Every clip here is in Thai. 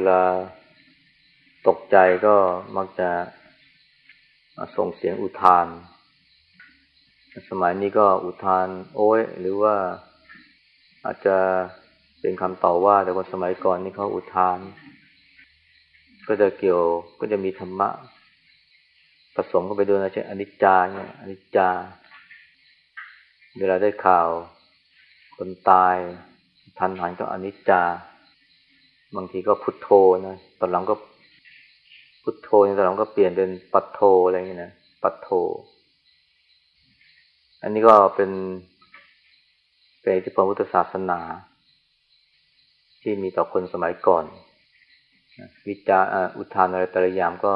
เวลาตกใจก็มักจะส่งเสียงอุทาน สมัยนี้ก็อุทาน โอ้ย หรือว่าอาจจะเป็นคำต่อว่า แต่คนสมัยก่อนนี่เขาอุทาน ก็จะเกี่ยวก็จะมีธรรมะผสมเข้าไปด้วยนะเช่นอนิจจาเนี่ยอนิจจา เวลาได้ข่าว คนตายทันหันก็อนิจจา บางทีก็พุทโธนะตอนหลังก็พุทโธตอนหลังก็เปลี่ยนเป็นปัตโธอะไรอย่างเงี้ยนะปัตโธ อันนี้ก็เป็นเป็นที่พระพุทธศาสนา ที่มีต่อคนสมัยก่อน วิจารอุทานอะไรแต่ละอย่างก็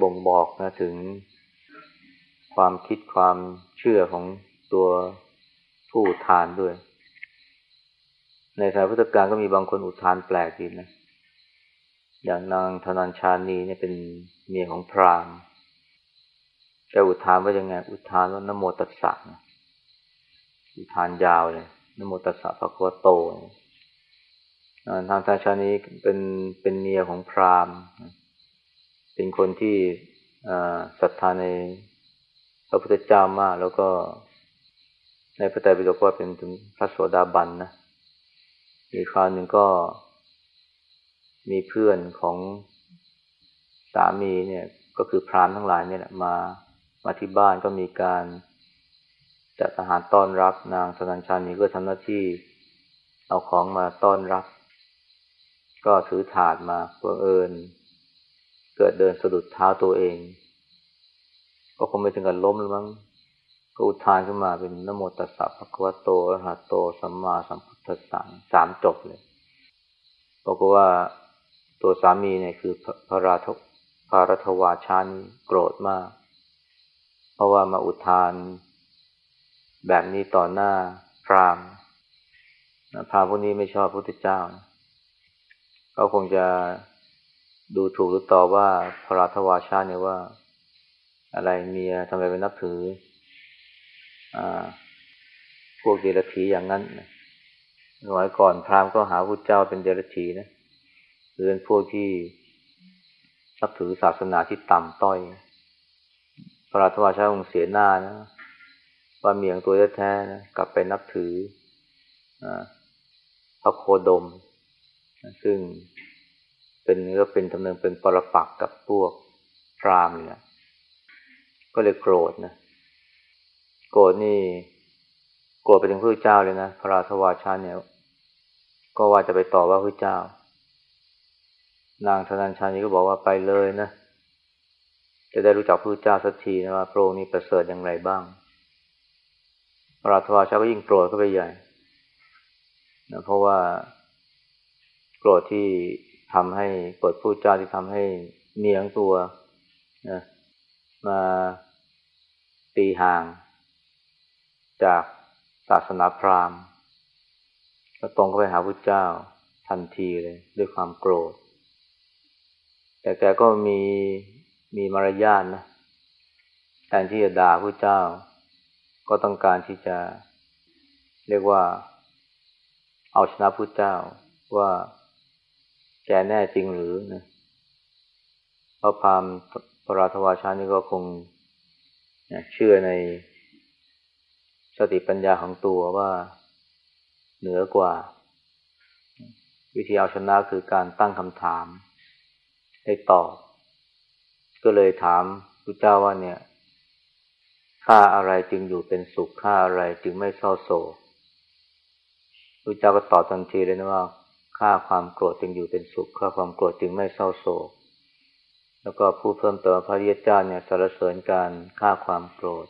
บ่งบอกนะถึงความคิดความเชื่อของตัวผู้ทานด้วย ในสายพุทธการก็มีบางคนอุทานแปลกดีนะ อย่างนางธนัญชานีเนี่ยเป็นเมียของพราหมณ์แกอุทานว่ายังไง อุทานว่านโมตัสสะอุทานยาวเลยนโมตัสสะพระโคโตนางธนัญชานีเป็นเป็นเมียของพราหมณ์ เป็นคนที่ศรัทธาในพระพุทธเจ้ามากแล้วก็ในพระไตรปิฎกว่าเป็นถึงพระโสดาบันนะ มีคราวหนึ่งก็มีเพื่อนของสามีเนี่ย ก็คือพรานทั้งหลายเนี่ยมามาที่บ้านก็มีการจัดอาหารต้อนรับนางสนัญชานีก็ทำหน้าที่เอาของมาต้อนรับ ก็ถือถาดมาเพื่อเอิญ เกิดเดินสะดุดเท้าตัวเอง ก็คงไม่ถึงกับล้มหรือมั้งก็อุทานขึ้นมาเป็นนโมตัสสะภะคะวะโตอะระหะโต สัมมาสัมพุท ธัสสะสามจบเลยบอกว่าตัวสามีเนี่ยคือพระราทพระรัตวาชานโกรธมาก เพราะว่ามาอุทาน แบบนี้ต่อหน้าพรามพรามพวกนี้ไม่ชอบพระพุทธเจ้าเขาคงจะดูถูกหรือต่อว่าพระราธวาชาเนี่ยว่า อะไรเมียทำไมไปนับถืออพวกเดรัจฉีอย่างนั้น สมัยก่อนพราหมณ์ก็หาพระเจ้าเป็นเดรัจฉีนะหรือเป็นพวกที่นับถือศาสนาที่ต่ำต้อย พระราธวาชาคงเสียหน้านะว่าเมียงตัวแท้ๆนะกลับไปนับถือพระโคดม ซึ่งเป็นก็เป็นทำเนินเป็นปรปักกับพวกพราหมณ์เนี่ยก็เลยโกรธนะ โกรธนี่ กรธไปถึงพระเจ้าเลยนะพระราชวาชาเนี่ย ก็ว่าจะไปต่อว่าพระเจ้า นางธนัญชานีก็บอกว่าไปเลยนะ จะได้รู้จักพระเจ้าสักทีนะว่าพระองค์นี้ประเสริฐอย่างไรบ้าง พระราชวาชาก็ยิ่งโกรธเข้าไปใหญ่นะเพราะว่าโกรธที่ทำให้เปิดพูดจาที่ทำให้เมียงตัวนะมาตีห่างจาก ศาสนาพราหมณ์ก็ตรงเข้าไปหาพระเจ้าทันทีเลย ด้วยความโกรธ แต่แกก็มีมีมารยาทนะแทนที่จะด่าพระเจ้า ก็ต้องการที่จะ เรียกว่า เอาชนะพระเจ้าว่าแกแน่จริงหรือนะพระพามปราทวาชานี่ก็คงเชื่อใน สติปัญญาของตัวว่าเหนือกว่า วิธีเอาชนะคือการตั้งคำถาม ให้ตอบ ก็เลยถามพระเจ้าว่าเนี่ยค่าอะไรจึงอยู่เป็นสุขค่าอะไรจึงไม่เศร้าโศกพระเจ้าก็ตอบทันทีเลยนะว่าฆ่าความโกรธจึงอยู่เป็นสุขฆ่าความโกรธจึงไม่เศร้าโศก แล้วก็พูดเพิ่มเติมพระริยเจ้าเนี่ยสรรเสริญการฆ่าความโกรธ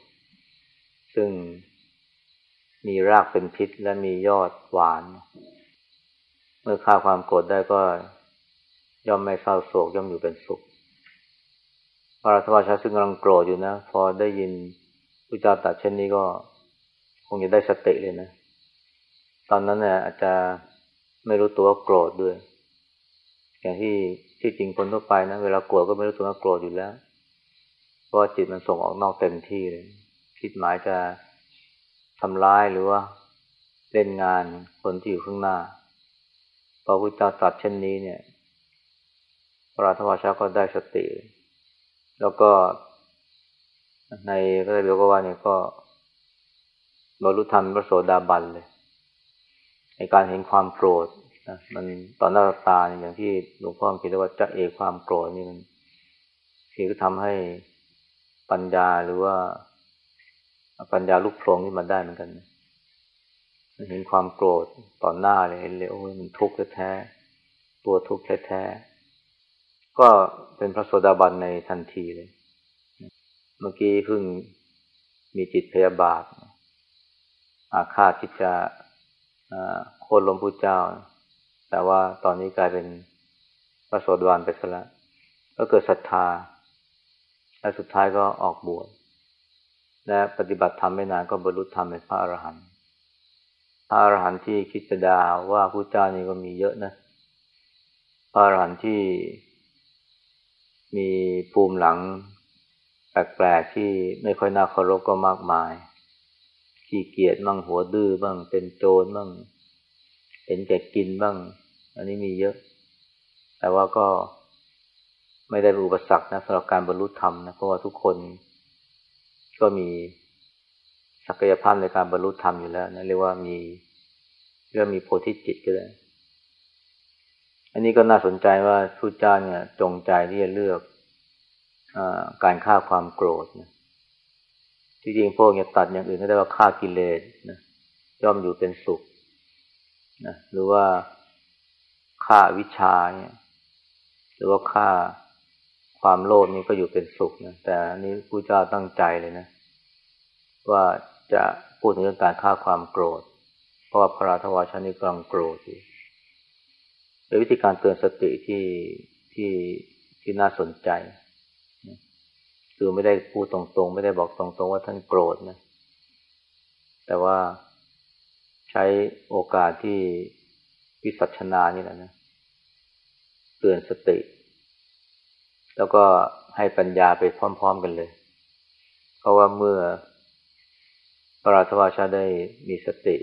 ซึ่ง มีรากเป็นพิษและมียอดหวาน เมื่อฆ่าความโกรธได้ก็ย่อมไม่เศร้าโศกย่อมอยู่เป็นสุข พระราชวาชาซึ่งกำลังโกรธอยู่นะ พอได้ยินพระเจ้าตัดเช่นนี้ก็คงจะได้สติเลยนะ ตอนนั้นเนี่ยอาจจะไม่รู้ตัวว่าโกรธด้วย อย่างที่ที่จริงคนทั่วไปนะเวลาโกรธก็ไม่รู้ตัวว่าโกรธอยู่แล้ว เพราะจิตมันส่งออกนอกเต็มที่เลย คิดหมายจะ ทำร้ายหรือว่าเล่นงานคนที่อยู่ข้างหน้าพพระพุทธเจ้าตรัสเช่นนี้เนี่ย พระราชวาชาก็ได้สติ แล้วก็ในพระไตรปิฎกว่าเนี่ยก็บรรลุธรรมพระโสดาบันเลย ในการเห็นความโกรธนะมันตอนหน้าตาอย่างที่หลวงพ่อคิดว่าจะเอกความโกรธนี่มันคือก็ทำให้ปัญญาหรือว่า ปัญญาลุกโผล่ขึ้มาได้เหมือนกันเห็นความโกรธต่อหน้าเลยเห็นเลยโอ้ยมันทุกข์แท้ตัวทุกข์แท้ก็เป็นพระโสดาบันในทันทีเลย เมื่อกี้เพิ่งมีจิตพยาบาท อาฆาตที่จะโค่นล้มพุทธเจ้า แต่ว่าตอนนี้กลายเป็นพระโสดาบันไปซะแล้วก็เกิดศรัทธา และสุดท้ายก็ออกบวช และปฏิบัติธรรมไม่นานก็บรรลุธรรมเป็นพระอรหันต์พระอรหันต์ที่คิดจะดาว่าพระเจ้านี่ก็มีเยอะนะพระอรหันต์ที่มีภูมิหลังแปลกๆที่ไม่ค่อยน่าเคารพก็มากมาย ขี้เกียจบ้างหัวดื้อบ้าง เป็นโจรบ้างเห็นแก่กินบ้าง อันนี้มีเยอะ แต่ว่าก็ไม่ได้เป็นอุปสรรคนะสำหรับการบรรลุธรรมนะเพราะว่าทุกคน ก็มีศักยภาพในการบรรลุธรรมอยู่แล้วนะเรียกว่ามีเรียกมีโพธิจิตก็ได้ อันนี้ก็น่าสนใจว่าพุทธเจ้าเนี่ย จงใจที่จะเลือกอการฆ่าความโกรธนะที่จริงพวกเนี่ยตัดอย่างอื่นก็ได้ว่าฆ่ากิเลสนะย่อมอยู่เป็นสุขนะหรือว่าฆ่าวิชาเนี่ย หรือว่าฆ่า ความโลภนี่ก็อยู่เป็นสุขนะแต่อันนี้พระเจ้าตั้งใจเลยนะ ว่าจะพูดถึงเรื่องการฆ่าความโกรธ เพราะว่าพระราชวาชานี่กำลังโกรธอยู่เป็นวิธีการเตือนสติที่ที่ที่น่าสนใจ คือไม่ได้พูดตรงๆ ไม่ได้บอกตรงๆ ว่าท่านโกรธนะ แต่ว่าใช้โอกาสที่วิสัชนานี่แหละนะ เตือนสติ แล้วก็ให้ปัญญาไปพร้อม ๆกันเลย เพราะว่าเมื่อพระราชวาชาได้มีสติ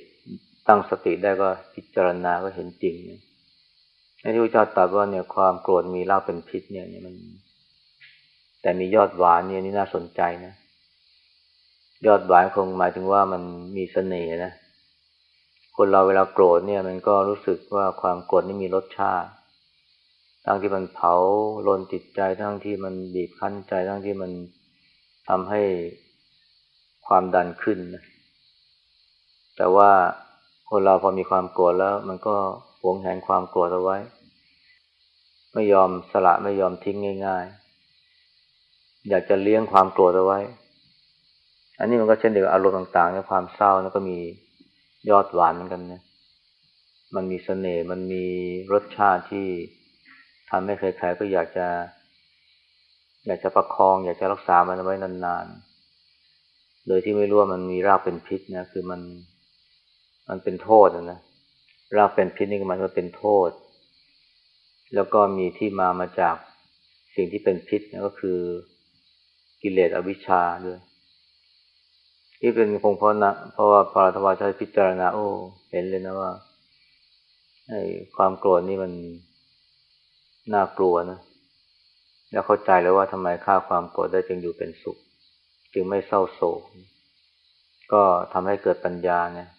ตั้งสติได้ก็พิจารณาก็เห็นจริงในที่พระเจ้าตรัสว่าเนี่ยความโกรธมีเล่าเป็นพิษเนี่ยมัน แต่มียอดหวานเนี่ยนี่น่าสนใจนะ ยอดหวานคงหมายถึงว่ามันมีเสน่ห์นะคนเราเวลาโกรธเนี่ย มันก็รู้สึกว่าความโกรธนี่มีรสชาติ ทั้งที่มันเผาลนจิตใจ ทั้งที่มันบีบคั้นใจ ทั้งที่มันทำให้ความดันขึ้นนะแต่ว่าคนเราพอมีความโกรธแล้ว มันก็หวงแหนความโกรธเอาไว้ ไม่ยอมสละไม่ยอมทิ้งง่าย ๆ อยากจะเลี้ยงความโกรธเอาไว้ อันนี้มันก็เช่นเดียวกับอารมณ์ต่างๆในความเศร้าแล้วก็มียอดหวานเหมือนกันนะมันมีเสน่ห์มันมีรสชาติที่ ทำให้ใครๆก็อยากจะ อยากจะประคอง อยากจะรักษามันไว้นานๆ โดยที่ไม่รู้ว่ามันมีรากเป็นพิษนะ คือมัน มันเป็นโทษนะ รากเป็นพิษนี่มันก็เป็นโทษ แล้วก็มีที่มามาจากสิ่งที่เป็นพิษนะก็คือกิเลสอวิชชาด้วยที่เป็นคงเพราะนะเพราะว่าพระธรรมชาติพิจารณาโอ้เห็นเลยนะว่าไอ้ความโกรธนี่มัน น่ากลัวนะ แล้วเข้าใจแล้วว่าทำไมฆ่าความโกรธได้จึงอยู่เป็นสุข จึงไม่เศร้าโศก ก็ทำให้เกิดปัญญาเนี่ย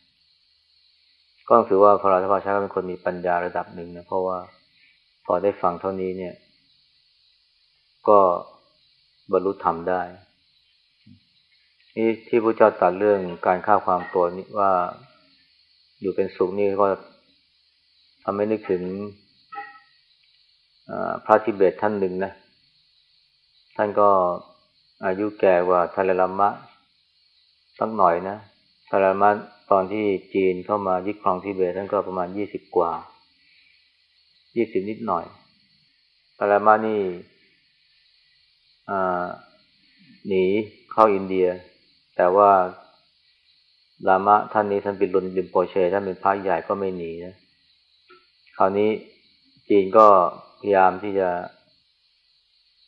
ก็ถือว่าพระราชาชาเป็นคนมีปัญญาระดับหนึ่งนะเพราะว่าพอได้ฟังเท่านี้เนี่ย ก็บรรลุธรรมได้นี่ที่พระเจ้าตรัสเรื่องการฆ่าความโกรธนี่ว่าอยู่เป็นสุขนี่ก็ทำให้นึกถึง พระทิเบตท่านหนึ่งนะ ท่านก็อายุแก่กว่าทาเลลามะสักหน่อยนะทาเลลามะตอนที่จีนเข้ามายึดครองทิเบตท่านก็ประมาณยี่สิบกว่ายี่สิบนิดหน่อยทาเลลามะนี่หนีเข้าอินเดีย แต่ว่าลามะท่านนี้ท่านเป็นลุนดิมโปเชท่านเป็นพระใหญ่ก็ไม่หนีนะ คราวนี้จีนก็ ยายามที่จะ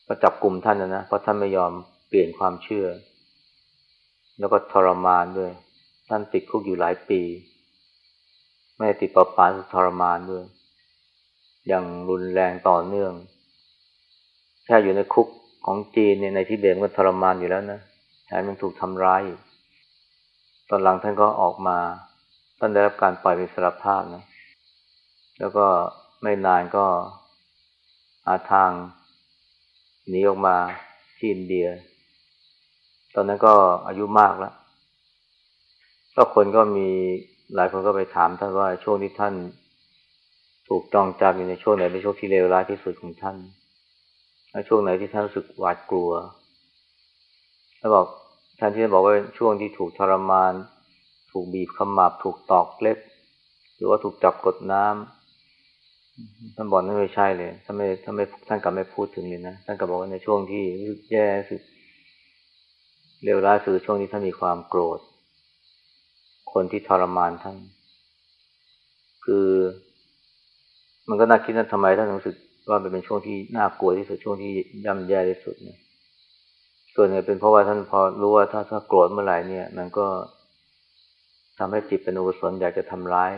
ก็จับกลุ่มท่านนะนะเพราะท่านไม่ยอมเปลี่ยนความเชื่อ แล้วก็ทรมานด้วย ท่านติดคุกอยู่หลายปี ไม่ติดปราปานทรมานด้วย อย่างรุนแรงต่อเนื่อง แค่อยู่ในคุกของจีนเนี่ยในทิเบตก็ทรมานอยู่แล้วนะแถมยังถูกทำร้าย ตอนหลังท่านก็ออกมา ท่านได้รับการปล่อยเป็นสารภาพนะ แล้วก็ไม่นานก็ หาทางหนีออกมาที่อินเดีย ตอนนั้นก็อายุมากแล้ว ก็คนก็มีหลายคนก็ไปถามท่านว่าช่วงที่ท่านถูกจองจำอยู่ในช่วงไหนเป็นช่วงที่เลวร้ายที่สุดของท่านช่วงไหนที่ท่านรู้สึกหวาดกลัวแล้วบอกท่านที่จะบอกว่าช่วงที่ถูกทรมาน ถูกบีบขมับ ถูกตอกเล็บ หรือว่าถูกจับกดน้ำ ท่านบอกนั่นไม่ใช่เลยท่านไม่ท่านไม่ท่านกลับไม่พูดถึงเลยนะท่านก็บบอกว่าในช่วงที่รู้สึกแย่สุดเลวร้ายสุดช่วงที่ท่านมีความโกรธ คนที่ทรมานท่าน คือ มันก็น่าคิดนะทำไมท่านรู้สึกว่ามันเป็นช่วงที่น่ากลัวที่สุดช่วงที่ย่ำแย่ที่สุดเนี่ยส่วนหนึ่งเป็นเพราะว่าท่านพอรู้ว่าถ้าถ้าโกรธเมื่อไหร่เนี่ย มันก็ทำให้จิตเป็นอุศนอยากจะทำร้าย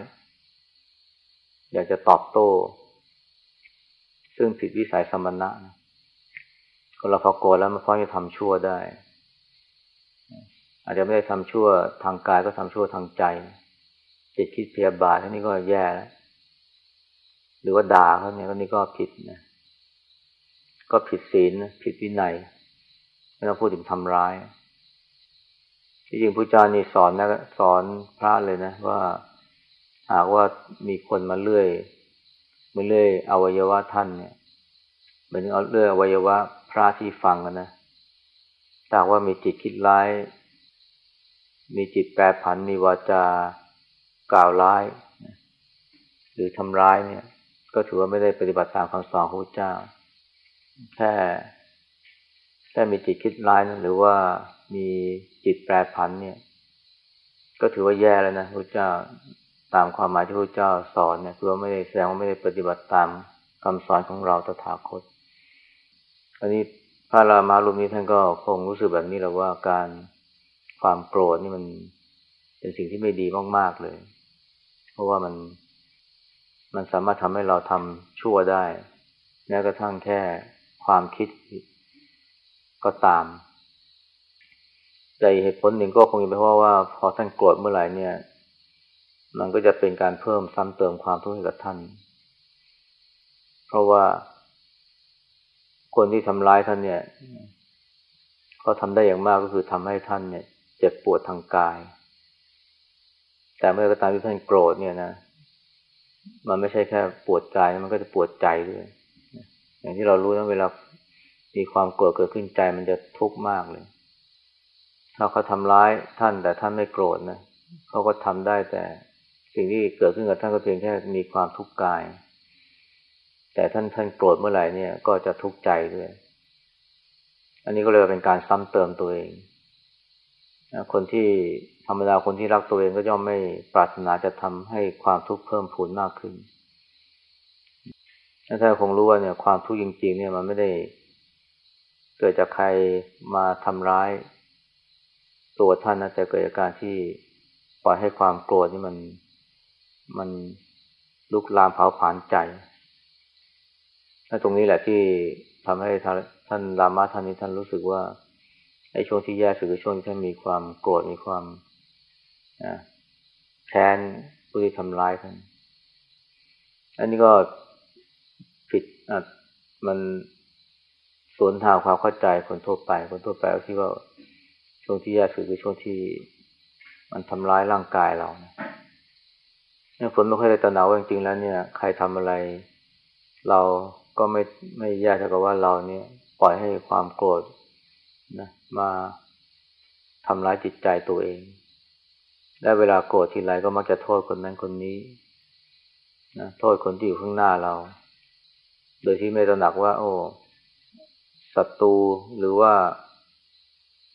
อยากจะตอบโต้ ซึ่งผิดวิสัยสมณะนะคนเราพอโกรธแล้วมันพร้อมจะทำชั่วได้ อาจจะไม่ได้ทำชั่วทางกายก็ทำชั่วทางใจ จิตคิดเพียบาทนี่ก็แย่แล้วหรือว่าด่าเขาเนี่ยก็นี่ก็ผิดนะก็ผิดศีลผิดวินัยไม่ต้องพูดถึงทำร้ายที่จริงพระเจ้านี่สอนนะสอนพระเลยนะว่า หากว่ามีคนมาเลื่อยมาเลื่อยอวัยวะท่านเนี่ยเหมือนเอาเลื่อยอวัยวะพระที่ฟังกันนะถ้าว่ามีจิตคิดร้าย มีจิตแปรผัน มีวาจากล่าวร้าย หรือทำร้ายเนี่ย ก็ถือว่าไม่ได้ปฏิบัติตามคำสอนของพระเจ้า แค่แค่มีจิตคิดร้ายนะหรือว่ามีจิตแปรผันเนี่ย ก็ถือว่าแย่แล้วนะพระเจ้า ตามความหมายที่พระเจ้าสอนเนี่ยคือว่าไม่ได้แสดงว่าไม่ได้ปฏิบัติตามคำสอนของเราตถาคต อันนี้พระรามารุมนี้ท่านก็คงรู้สึกแบบนี้แหละว่าการความโกรธนี่มันเป็นสิ่งที่ไม่ดีมากๆเลย เพราะว่ามันมันสามารถทำให้เราทำชั่วได้แม้กระทั่งแค่ความคิดก็ตามแต่เหตุผลหนึ่งก็คงเป็นเพราะว่าพอท่านโกรธเมื่อไหร่เนี่ย มันก็จะเป็นการเพิ่มซ้ำเติมความทุกข์ให้กับท่าน เพราะว่า คนที่ทำร้ายท่านเนี่ยเขาทำได้อย่างมากก็คือทำให้ท่านเนี่ย เจ็บปวดทางกาย แต่เมื่อกระตามที่ท่านโกรธเนี่ยนะ มันไม่ใช่แค่ปวดกาย มันก็จะปวดใจด้วย อย่างที่เรารู้นะเวลามีความโกรธเกิดขึ้นใจมันจะทุกข์มากเลย ถ้าเขาทำร้ายท่านแต่ท่านไม่โกรธนะเขาก็ทำได้แต่ สิ่งที่เกิดขึ้นกับท่านก็เพียงแค่มีความทุกข์กาย แต่ท่านท่านโกรธเมื่อไหร่เนี่ย ก็จะทุกข์ใจด้วย อันนี้ก็เลยเป็นการซ้ำเติมตัวเองคนที่ธรรมดาคนที่รักตัวเองก็ย่อมไม่ปรารถนาจะทำให้ความทุกข์เพิ่มพูนมากขึ้นถ้าคงรู้ว่าเนี่ยความทุกข์จริง ๆ เนี่ยมันไม่ได้เกิดจากใครมาทำร้ายตัวท่านนะแต่เกิดจากการที่ปล่อยให้ความโกรธนี่มัน มันลุกลามเผาผลาญใจถ้าตรงนี้แหละที่ทำให้ท่านรามาท่านนี้ท่านรู้สึกว่าไอ้ช่วงที่แย่สุดคือช่วงที่ท่านมีความโกรธมีความแค้นผู้ที่ทำร้ายท่านอันนี้ก็ผิดอะมันสวนทางความเข้าใจคนทั่วไป คนทั่วไปที่ว่าช่วงที่แย่สุดคือช่วงที่มันทำร้ายร่างกายเรานี่ย คนไม่ค่อยได้ตระหนักว่าจริงๆแล้วเนี่ย ใครทำอะไร เราก็ไม่ไม่แย่เท่ากับว่าเราเนี่ย ปล่อยให้ความโกรธนะมาทำร้ายจิตใจตัวเอง และเวลาโกรธทีไรก็มักจะโทษคนนั้นคนนี้นะโทษคนที่อยู่ข้างหน้าเรา โดยที่ไม่ตระหนักว่า โอ้ศัตรูหรือว่า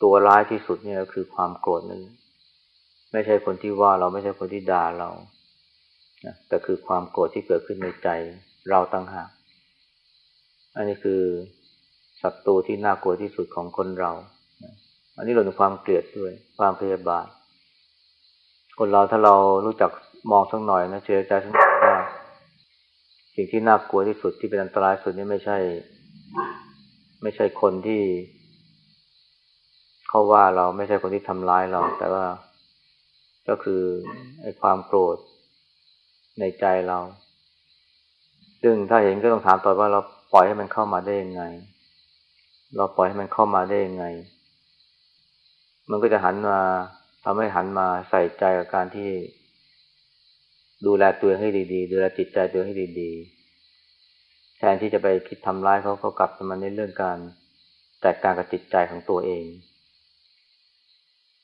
ตัวร้ายที่สุดเนี่ยคือความโกรธนั้นไม่ใช่คนที่ว่าเราไม่ใช่คนที่ด่าเรา นะแต่คือความโกรธที่เกิดขึ้นในใจเราตั้งหากอันนี้คือศัตรูที่น่ากลัวที่สุดของคนเรา อันนี้เราถึงความเกลียดด้วย ความพยาบาท คนเราถ้าเรารู้จักมองสักหน่อยนะเจอใจสักหน่อยว่าสิ่งที่น่ากลัวที่สุดที่เป็นอันตรายสุดนี่ไม่ใช่ ไม่ใช่คนที่เขาว่าเราไม่ใช่คนที่ทำร้ายเรา แต่ว่าก็คือไอ้ความโกรธ ในใจเรา ซึ่งถ้าเห็นก็ต้องถามต่อว่าเราปล่อยให้มันเข้ามาได้ยังไง เราปล่อยให้มันเข้ามาได้ยังไง มันก็จะหันมาทำให้หันมาใส่ใจกับการที่ ดูแลตัวให้ดีๆ ดูแลจิตใจตัวให้ดีๆ แทนที่จะไปคิดทำร้ายเขาเขากลับมาในเรื่องการจัดการกับจิตใจของตัวเอง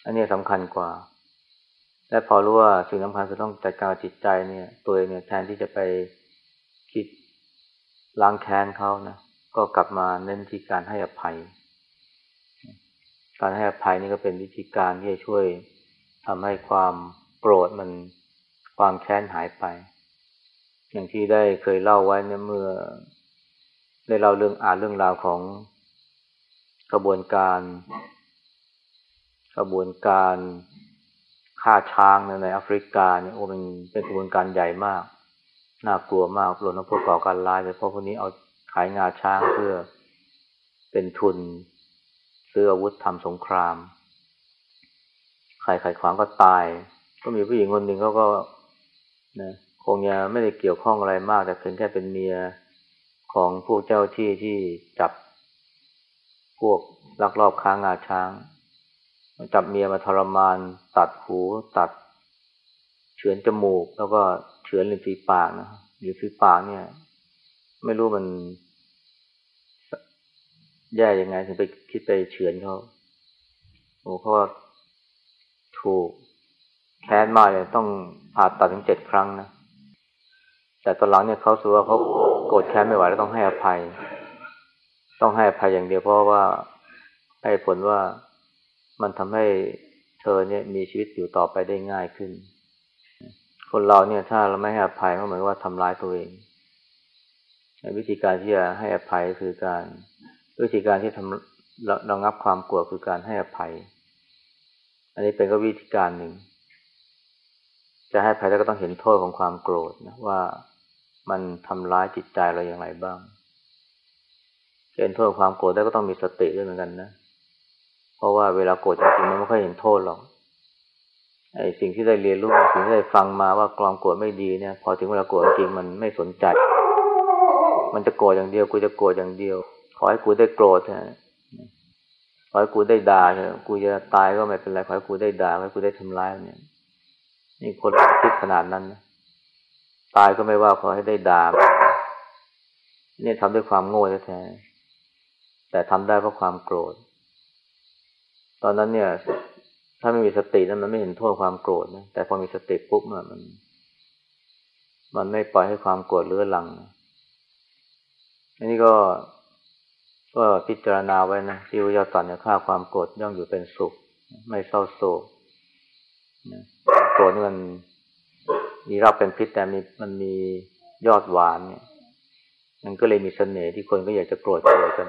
อันนี้สำคัญกว่า และพอรู้ว่าสิ่งสำคัญคือต้องจัดการจิตใจเนี่ย ตัวเองเนี่ยแทนที่จะไปคิดล้างแค้นเขานะก็กลับมาเน้นที่การให้อภัย การให้อภัยนี่ก็เป็นวิธีการที่จะช่วยทำให้ความโกรธมันความแค้นหายไป อย่างที่ได้เคยเล่าไว้เนี่ยเมื่อ ได้เล่าเรื่องอ่านเรื่องราวของกระบวนการ กระบวนการ ฆ่าช้างในแอฟริกาเนี่ยโอ้เป็นเป็นกระบวนการใหญ่มาก น่ากลัวมากรวมทั้งพวกก่อการร้ายเลยเพราะพวกนี้เอาขายงาช้างเพื่อเป็นทุนซื้ออาวุธทำสงครามใครขัดขวางก็ตาย ก็มีผู้หญิงคนหนึ่งเขาก็นะคงจะไม่ได้เกี่ยวข้องอะไรมาก แต่เพียงแค่เป็นเมียของพวกเจ้าที่ที่จับพวกลักลอบค้างงาช้าง จับเมียมาทรมาน ตัดหูตัดเฉือนจมูก แล้วก็เฉือนลิ้นฝีปากนะลิ้นฝีปากเนี่ย ไม่รู้มัน แย่ยังไงถึงไปคิดไปเฉือนเขาโอ้เพราว่าถูกแค้นมาเนี่ยต้องผ่าตัดถึงเจ็ดครั้งนะแต่ตอนหลังเนี่ยเขาสูว่าเขาโกรธแค้นไม่ไหวแล้วต้องให้อภัย ต้องให้อภัยอย่างเดียวเพราะว่าให้ผลว่า มันทำให้เธอเนี่ยมีชีวิตอยู่ต่อไปได้ง่ายขึ้น คนเราเนี่ยถ้าเราไม่ให้อภัยก็เหมือนว่าทำร้ายตัวเอง วิธีการที่จะให้อภัยคือการ วิธีการที่ทำระงับความกลัวคือการให้อภัย อันนี้เป็นก็วิธีการหนึ่ง จะให้อภัยแล้วก็ต้องเห็นโทษของความโกรธนะว่ามันทำร้ายจิตใจเราอย่างไรบ้างเห็นโทษความโกรธได้ก็ต้องมีสติด้วยเหมือนกันนะเพราะว่าเวลาโกรธจริงๆมันไม่ค่อยเห็นโทษหรอกไอ้สิ่งที่ได้เรียนรู้สิ่งที่ได้ฟังมาว่ากลองโกรธไม่ดีเนี่ย พอถึงเวลาโกรธจริงมันไม่สนใจ มันจะโกรธอย่างเดียวกูจะโกรธอย่างเดียว ขอให้กูได้โกรธนะขอให้กูได้ด่าเถอะกูจะตายก็ไม่เป็นไรขอให้กูได้ด่าขอให้กูได้ทำร้ายเนี่ยนี่คนคิดขนาดนั้นนะตายก็ไม่ว่าขอให้ได้ด่าเนี่ยทำด้วยความโง่แท้แต่ทำได้เพราะความโกรธ ตอนนั้นเนี่ย ถ้าไม่มีสตินั้นมันไม่เห็นโทษความโกรธนะแต่พอมีสติปุ๊บมัน มันไม่ปล่อยให้ความโกรธเลื้อลังอันนี้ก็ก็พิจารณาไว้นะที่วิญญาตอนเนี่ยฆ่าความโกรธย่อมอยู่เป็นสุข ไม่เศร้าโศกโกรธนี่มันมีรากเป็นพิษแต่มีมันมียอดหวานเนี่ย มันก็เลยมีเสน่ห์ที่คนก็อยากจะโกรธโกรธกัน